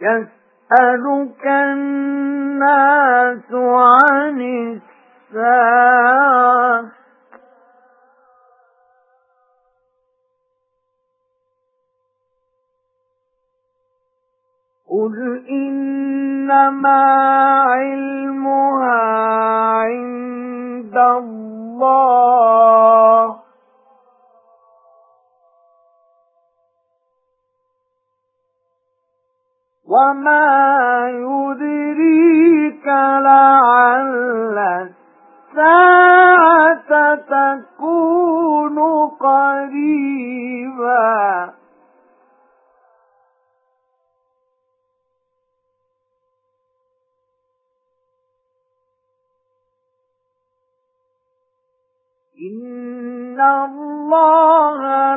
يَسْأَلُكَ النَّاسُ عَنِ السَّاعَةِ. قُلْ إِنَّمَا عِلْمُهَا عِندَ اللَّهِ وَمَا يُدْرِيكَ لَعَلَّ السَّاعَةَ تَكُونُ قَرِيبًا إِنَّ اللَّهَ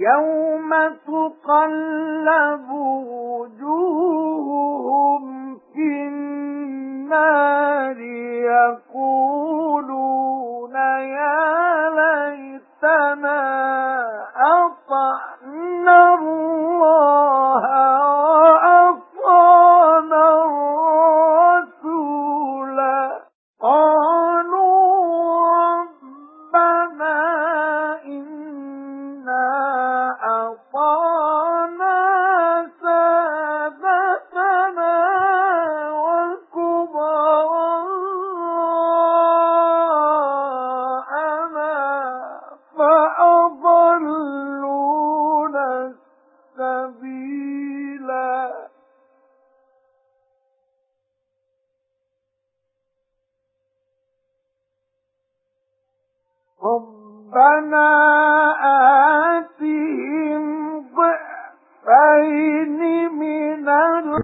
يوم تقلب وجوههم في النار يَقُولُونَ رَبَّنَا